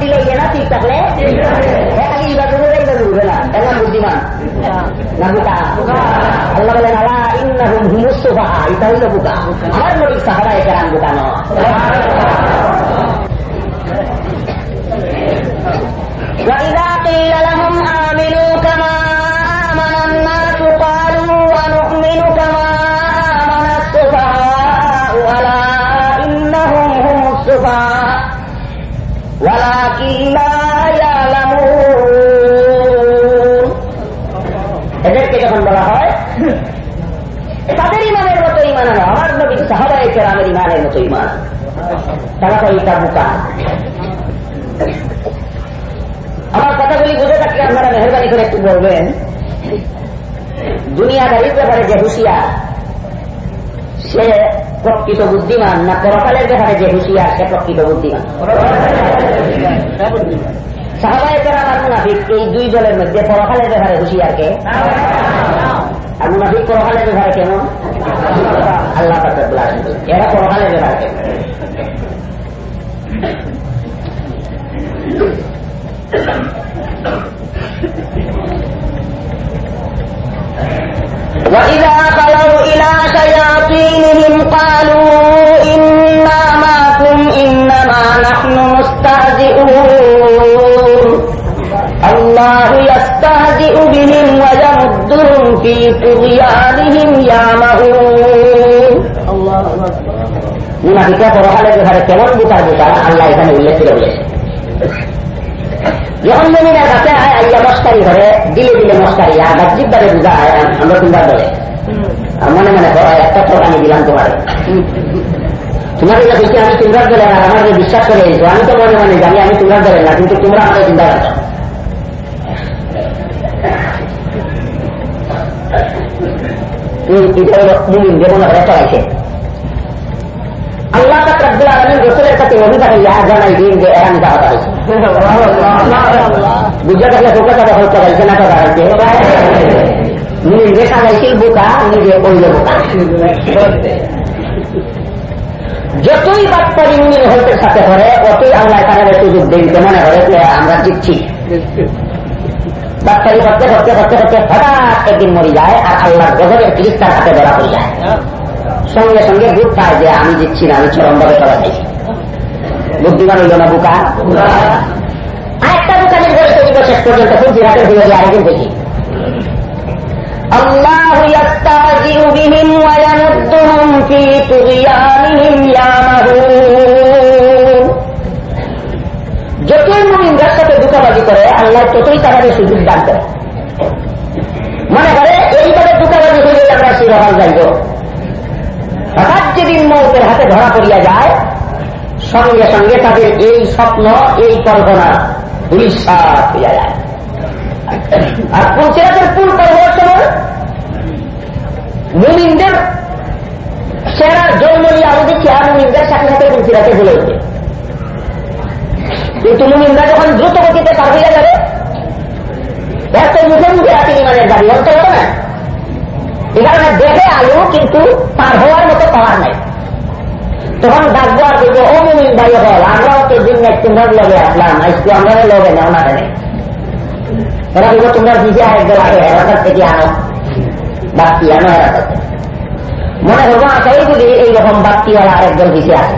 দিলে ইয়ে না ঠিক থাকলে খালি ইবাদত করে ইবাদত উঠবে না এমন বুদ্ধিমান না বুকা আল্লাহ বলেন আলা ইন্নাহুম হুমুস সুফাহা এটা হইল বুকা আমার নবী সাহাবা একেরাম বুকা নয় وإذا قيل لهم آمنوا كما آمن الناس قالوا ونؤمن كما آمن السفهاء ألا إنهم هم السفهاء ولكن لا يعلمون এদেরকে যখন বলা হয় তাদের ইমানের মতো ইমান আনো, আমার নবী সাহাবাই কেরামের ইমানের মতো ইমান। তারা আমার কথাগুলি বুঝে থাকলে আপনারা মেহরবানি করে একটু বলবেন। দুনিয়াদারির ব্যাপারে যে হুশিয়ার, সে প্রকৃত বুদ্ধিমান না পরকালের ব্যাপারে যে হুশিয়ার, সে প্রকৃত বুদ্ধিমান। সাহাবায় আর মুনাফিক এই দুই দলের মধ্যে পরকালের ব্যাপারে হুশিয়ারকে আর মুনাফিক পরকালের ব্যাপারে কেন আল্লাহ এরা পরকালের ব্যাপারে কেন Thank you. مستهزئون الله يستهزئ بهم ويمدهم في طغيانهم يعمهون الله মুনাফিকা পরকালের ব্যাপারে কেমন বুকার বুকার আল্লাহ এখানে উল্লেখ করে বলেছে যখন মমিনের কাছে আয় আইয়া মস্কারি করে দিলে দিলে মস্কারি আর বাহ্যিক ভাবে বুঝা হয় আমরা তোমরা বলে মনে মনে করো একটা চোখ আমি দিলাম তোমার তোমাকে যা বলছি আমি তোমরা দলে আর আমার বিশ্বাস করে এসো আমি তো মনে মনে জানি আমি তোমরা দলে না, কিন্তু তোমরা আমাকে চিন্তা করছ আল্লাহ কাছে নিজে সাজাইছিল বোকা। যতই বাচ্চারি মুমিন হলতের সাথে করে অতই আল্লাহ তাদের সুযোগ দিন মনে করে যে আমরা জিতছি বাচ্চারি করতে করতে করতে করতে হঠাৎ একদিন মরি যায় আর আল্লাহর গজবের চিকিৎসার হাতে ধরা পড়ে যায় সঙ্গে সঙ্গে বুধ পায় যে আমি দিচ্ছি না আমি চরম ভাবে চলা যাইছি বুদ্ধিমান হইল না বুকা আরেকটা বুকানের ঘরে তৈরি শেষ পর্যন্ত খুব বিরাটের হয়ে যায় আরেকদিন দেখি الله يستهزئ بهم ويمدهم في طغيانهم আল্লাহ ততই তাদের সুযোগ দান করে। মনে করে এইভাবে দুটাবাজি হয়ে আমরা শিরোহাল যাইব হঠাৎ যেদিন মৌতের হাতে ধরা পড়িয়া যায়, সঙ্গে সঙ্গে তাদের এই স্বপ্ন, এই কল্পনা উড়িষ্যাত হইয়া যায়। আর পঞ্চায়েতের পুল সময় মুমিনদের সেরা জন্মলি আরও দেখি আর মুমিনদের সাথে সাথে পঞ্চায়েতে ভুলে উঠবে কিন্তু মুমিনরা যখন দ্রুত গতিতে পার হইয়া যাবে এত মুখে মুখে আছে ইমানের দাবি অন্ত হবে না? এই কারণে দেখে আলু কিন্তু পার হওয়ার মতো পাওয়ার নাই। তখন আর বলব, ও মুমিন ভাই হল আমরাও তো দিন এক তোমরা লগে আসলাম, আজকে আমরা লগে না নেই। এরা বলব, তোমরা ভিজে আরেকদল আগে এলাকার থেকে আনো বাক্তি আনো এলাকাতে মনে করব আশাই যদি এইরকম বাক্তিওয়ালা আরেকদল ভিজে আসে।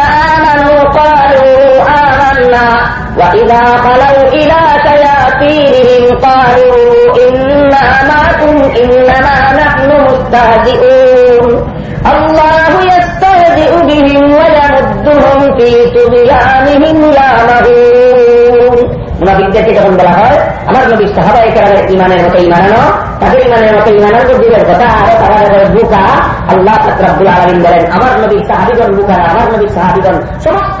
آمنا وإذا خلوا إلى شياطينهم قالوا إنا معكم إنما نحن مستهزئون الله يستهزئ بهم ويمدهم في طغيانهم يعمهون মুনাফিকদের এদেরকে যখন বলা হয় আমার নবী সাহাবা একেবারে ইমানের মতো ইমানানো তাদের ইমানের মতো ইমানের দূরের কথা আরো তারা বুকা আল্লাহ ফাকরাবুল আলমিন বলেন আমার নবী সাহাবিগণ বুকা আমার নবী সাহাবিগণ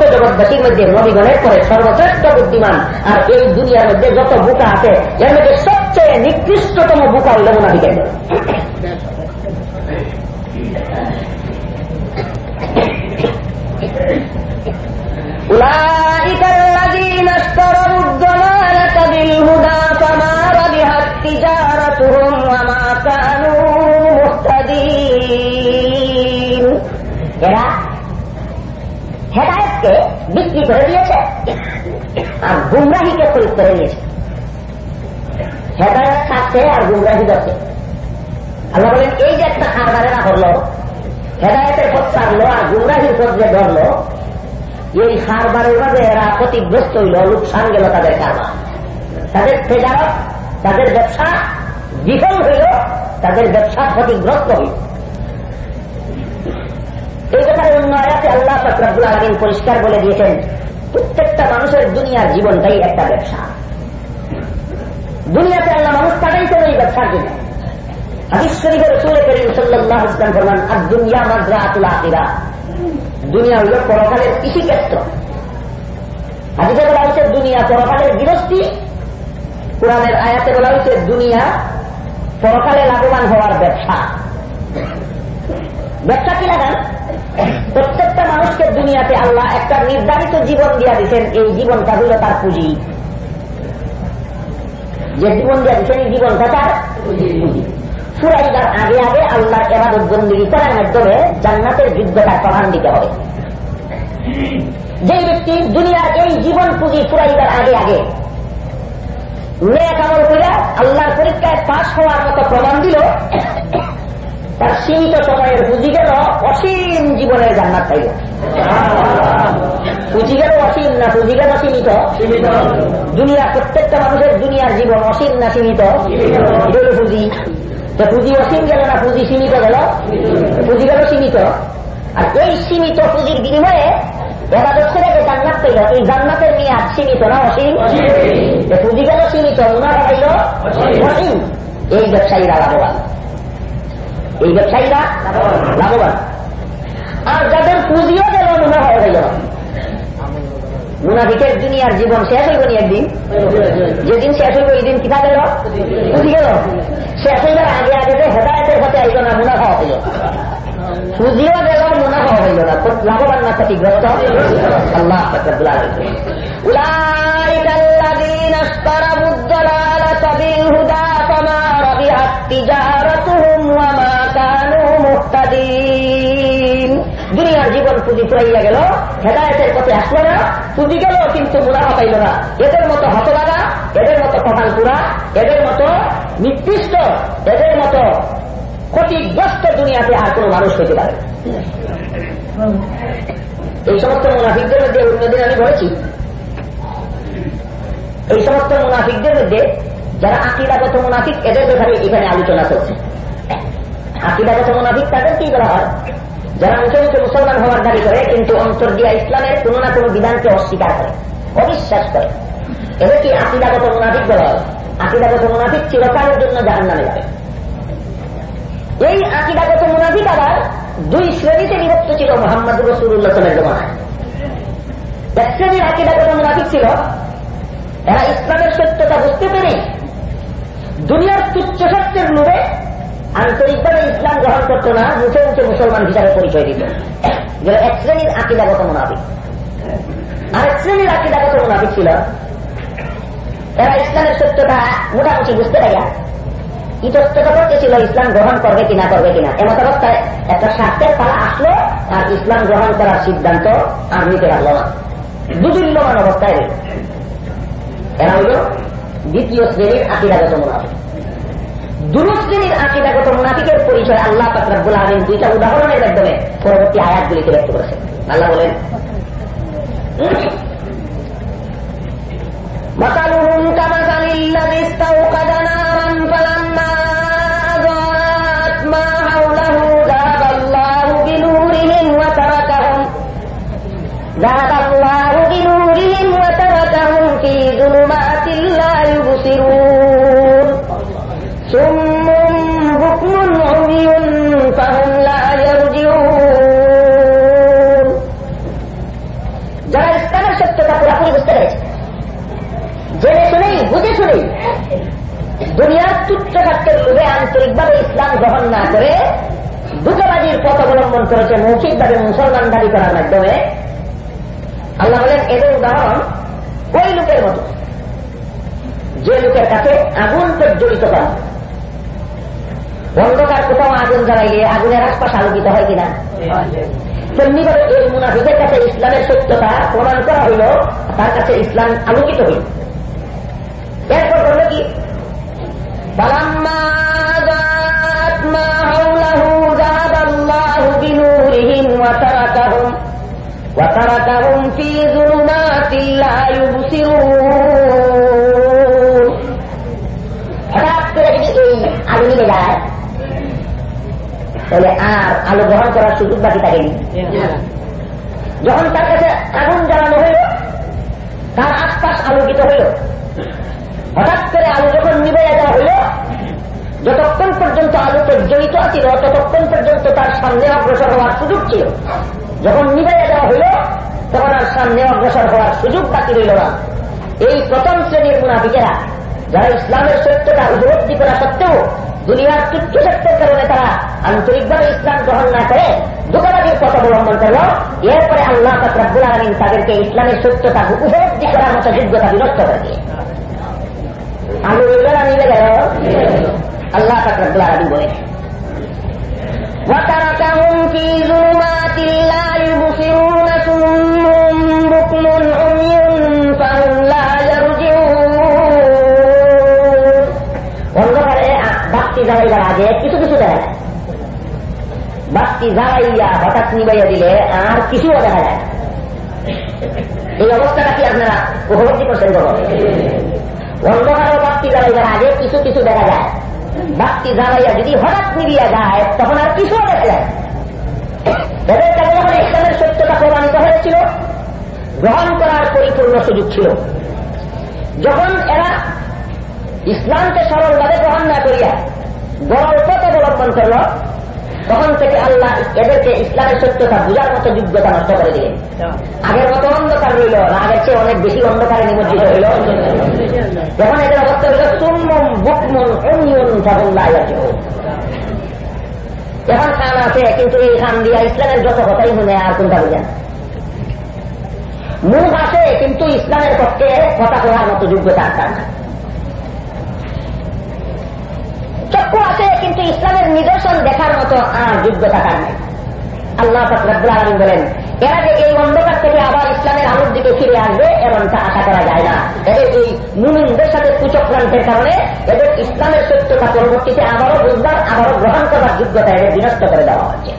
সমস্ত জগৎবাসীর মধ্যে নবীগণের পরে সর্বশ্রেষ্ঠ বুদ্ধিমান আর এই দুনিয়ার মধ্যে যত বুকা আছে এর মধ্যে সবচেয়ে নিকৃষ্টতম বুকা হইল মোনাফিকের أولئك الذين اشتروا الضلالة بالهدى فما ربحت تجارتهم وما كانوا مهتدين হেদায়তকে বিক্রি করে দিয়েছে আর গুমরাহিকে খরিদ করে দিয়েছে হেদায়ত থাকছে আর গুমরাহি যাচ্ছে আল্লাহ বলেন, এই যে একটা কারবারেরা করল হেদায়তের পথ ছাড়লো আর গুমরাহির পথ যে ধরলো, এই কারবারের মাঝে এরা ক্ষতিগ্রস্ত হইল, লোকসান গেল তাদের কারবার। তাদের তেজারত, তাদের ব্যবসা বিফল হইল, তাদের ব্যবসা ক্ষতিগ্রস্ত হইল। এই ব্যাপারে আয়াতে আল্লাহ ফকরাবুল আলমিন পরিষ্কার বলে দিয়েছেন, প্রত্যেকটা মানুষের দুনিয়ার জীবনটাই একটা ব্যবসা। দুনিয়াতে আল্লাহ মানুষ পাঠাইছেন এই ব্যবসার জন্য। হাদিস শরীফের রসুল করিম সাল্লাহ ইসলাম ফরমান আর দুনিয়া মাজরা আতুল আকিরা দুনিয়া হইল পরকালের কৃষিক্ষেত্র। হাদিসে বলা হচ্ছে দুনিয়া পরকালের গৃহস্থী। কোরআনের আয়াতে বলা হচ্ছে দুনিয়া পরকালে লাভবান হওয়ার ব্যবসা। ব্যবসা কি লাগান? প্রত্যেকটা মানুষকে দুনিয়াতে আল্লাহ একটা নির্ধারিত জীবন দিয়া দিচ্ছেন এই জীবনটা হইল তার পুঁজি। যে জীবন দিয়া দিচ্ছেন এই জীবনটা তার পুঁজি। আগে আগে আল্লাহ এবাদত বন্দী করার মাধ্যমে জান্নাতের যোগ্যতার প্রমাণ দিতে হবে। যে ব্যক্তি দুনিয়ার এই জীবন পুঁজি ফুরাইবার আগে আগে মেয়ে কামল করিয়া আল্লাহর পরীক্ষায় পাশ হওয়ার মতো প্রমাণ দিল তার সীমিত সময়ের পুঁজি গেল অসীম জীবনের জান্নাত পাইল পুঁজি গেল অসীম না পুঁজি গেল সীমিত? দুনিয়ার প্রত্যেকটা মানুষের দুনিয়ার জীবন অসীম না সীমিত? পুঁজি। তো পুঁজি অসীম গেল না পুঁজি সীমিত গেল? পুঁজি গেল সীমিত। আর এই সীমিত পুঁজির বিনিময়ে এবাদত ছেড়ে যে জান্নাত পেল এই জান্নাতের মেয়াদ সীমিত না অসীম? পুঁজি গেল সীমিত মুনাফা পাইল অসীম। এই ব্যবসায়ীরা লাভবান এই ব্যবসায়ীরা লাভবান আর যাদের পুঁজিও গেল মুনাফা হয়ে গেল মুনাফিকের দুনিয়ার জীবন শেষ হইব নি একদিন যেদিন শেষ হইব এই দিন কিনা গেল পুঁজি গেল শেষ হইবার আগে আগে যে হেদায়তের পথে আইল না মুনাফা হইল পুঁজিও গেল মুনাফা হইল না লাভবান না ক্ষতিগ্রস্ত আল্লাহ أولئك الذين اشتروا الضلالة بالهدى فما ربحت تجارتهم দুনিয়ার জীবন পুঁজি ফুরাইয়া গেল, হেদায়তের পথে আসলো না, পুঁজি গেল কিন্তু মুনাফা পাইল না। এদের মতো হতলাগা এদের মতো কপাল পুরা, এদের মতো নিকৃষ্ট, এদের মতো ক্ষতিগ্রস্ত দুনিয়াতে আর কোন মানুষ হইতে পারে এই সমস্ত মুনাফিকদের মধ্যে অন্যদিন আমি বলেছি, এই সমস্ত মুনাফিকদের মধ্যে যারা আকিদাগত মুনাফিক, এদের ব্যাপারে এখানে আলোচনা চলছে আকিদাগত মুনাফিক তাদেরকেই বলা হয়। যারা মুখে মুসলমান হওয়ার দাবি করে, কিন্তু অন্তর দিয়া ইসলামের কোন না কোন বিধানকে অস্বীকার করে, অবিশ্বাস করে। এদেরকে আকিদাগত মুনাফিক বলা হয়? আকিদাগত মুনাফিক চিরকালের জন্য জাহান নামে যাবে। এই আকিদাগত মুনাফিক আবার দুই শ্রেণীতে বিভক্ত ছিল, মোহাম্মদ রসুল্লাহের জমানায় এক শ্রেণির আকিদাগত মুনাফিক ছিল, এরা ইসলামের সত্যতা বুঝতে পেরে দুনিয়ার তুচ্ছ সত্যের লোভে আন্তরিকভাবে ইসলাম গ্রহণ করত না মুখে মুখে মুসলমান হিসাবে পরিচয় দিত। যেটা এক শ্রেণির আকিদাগত মুনাফিক। আরেক শ্রেণির আকিদাগত মুনাফিক ছিল এরা ইসলামের সত্যতা মোটামুটি বুঝতে পারিয়া ইতস্ততা করতেছিল ইসলাম গ্রহণ করবে কিনা করবে কিনা এমন অবস্থায় একটা স্বার্থের পালা আসলো, আর ইসলাম গ্রহণ করার সিদ্ধান্ত আর নিতে পারল না। দুদুল্যমান অবস্থায় এরা হইল দ্বিতীয় শ্রেণির আকিদাগত মুনাফিক। দুরু শ্রেণীর আকিদাগত মুনাফিকের পরিচয় আল্লাহ ফাকরাবুল আলমিন দুইটা উদাহরণের মাধ্যমে পরবর্তী আয়াতগুলিতে ব্যক্ত করেছেন আল্লাহ বলেন مثلهم كمثل الذي استوقد نارا فلما أضاءت ما حوله ذهب الله بنورهم وتركهم ذهب الله بنورهم وتركهم في ظلمات صم بكم عمي فهم لا يرجعون যারা ইসলামের সত্যতা পুরাপুরি বুঝতে পেরেছে জেনে শুনেই বুঝে শুনেই দুনিয়ার তুচ্ছ স্বার্থের লোভে আন্তরিকভাবে ইসলাম গ্রহণ না করে দুটোবাজির পথ অবলম্বন করেছে মৌখিকভাবে মুসলমান দাবি করার মাধ্যমে আল্লাহ বলেন এদের উদাহরণ ওই লোকের মতো যে লোকের কাছে আগুন প্রজ্বলিত করা অন্ধকার কোথাও আগুন জ্বালাইলে আগুনের আশপাশ আলোকিত হয় কিনা তেমনি ভাবে এই মুনাফিদের কাছে ইসলামের সত্যতা প্রমাণ করা হইল তার কাছে ইসলাম আলোকিত হইল এরপর করল কি وتركهم في ظلمات لا يبصرون হঠাৎ করে যদি এই আলো নিভে যায় তাহলে আর আলো গ্রহণ করার সুযোগ বাকি থাকেনি। যখন তার কাছে আগুন জ্বালানো হইল তার আশপাশ আলোকিত হইল হঠাৎ করে আলো যখন নিবে দেওয়া হইল যতক্ষণ পর্যন্ত আলো প্রজ্বলিত ছিল ততক্ষণ পর্যন্ত তার সামনে অগ্রসর হওয়ার সুযোগ ছিল। যখন নিবে দেওয়া হইল তখন আর সামনে অগ্রসর হওয়ার সুযোগ বাকি রইল না। এই প্রথম শ্রেণির মুনাফিকেরা, যারা ইসলামের সত্যতা উপলব্ধি করা সত্ত্বেও দুনিয়ার তুচ্ছ সত্যের কারণে তারা আন্তরিকভাবে ইসলাম গ্রহণ না করে দোকানাদির পথ অবলম্বন করল এরপরে আল্লাহ তাকরাবুল আলমিন তাদেরকে ইসলামের সত্যতা উপলব্ধি করার মতো যোগ্যতা বিনষ্ট করে দিয়ে আলু না মিলে গেল আল্লাহ তাকরাবুল আলমিন বলে وتركهم في ظلمات لا বাক্তি জ্বালাইবার আগে, কিছু কিছু দেখা যায়। বাক্তি জ্বালাইয়া হঠাৎ নিবাইয়া দিলে আর কিছুও দেখা যায়। এই অবস্থাটা কি আপনারা উপলব্ধি করছেন বলো? অন্ধকারে বাক্তি জ্বালাইবার আগে, কিছু কিছু দেখা যায়। বাক্তি জ্বালাইয়া যদি হঠাৎ নিবিয়া যায়, তখন আর কিছুও দেখা যায়। এদের কাছে যখন ইসলামের সত্যতা প্রমাণিত হয়েছিল। গ্রহণ করার পরিপূর্ণ সুযোগ ছিল। যখন এরা ইসলামকে সরলভাবে গ্রহণ না করিয়া বড় পথ অবলম্বন করল তখন থেকে আল্লাহ এদেরকে ইসলামের সত্যতা বুঝার মতো যোগ্যতা নষ্ট করে দিলেন। আগের মতো অন্ধকার রইল না আগের চেয়ে অনেক বেশি অন্ধকারে নিমজ্জিত হইল। যখন এদের অবস্থা হইল সুমন বুকমন অনিয়ন ফাহুল্লাহ এখন খান আছে কিন্তু এই খান দিয়া ইসলামের যত কথাই মনে আর কোনটা বুঝেন মুখ আছে কিন্তু ইসলামের পক্ষে কথা করার মতো যোগ্যতা আর না চক্ষু আছে, কিন্তু ইসলামের নিদর্শন দেখার মতো আর যোগ্যতা তার নাই। আল্লাহ আলম বলেন, এরা যে এই অন্ধকার থেকে আবার ইসলামের আলোর দিকে ফিরে আসবে এমনটা আশা করা যায় না। এদের এই মুমিনদের সাথে কুচক্রান্তের কারণে এদের ইসলামের সত্যতা পরবর্তীতে আবারও বুঝবার, আবারও গ্রহণ করার যোগ্যতা এদের বিনষ্ট করে দেওয়া হচ্ছে।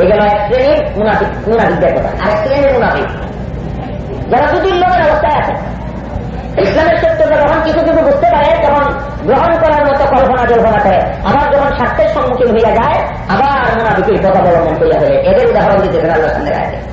এগুলো এক শ্রেণির মুনাফিক, মুনাফিকদের কথা। আরেক শ্রেণির মুনাফিক। যারা দুদিন লোকের অবস্থায় আছে ইসলামের সত্যতা যখন কিছু কিছু বুঝতে পারে, তখন গ্রহণ করার মতো কল্পনা জল্পনা করে। আবার যখন স্বার্থের সম্মুখীন হইয়া যায়, আবার মোনাফিকের পথ অবলম্বন করিয়া ফেলে এদের উদাহরণ দিতে আল্লাহ সামনে রাখে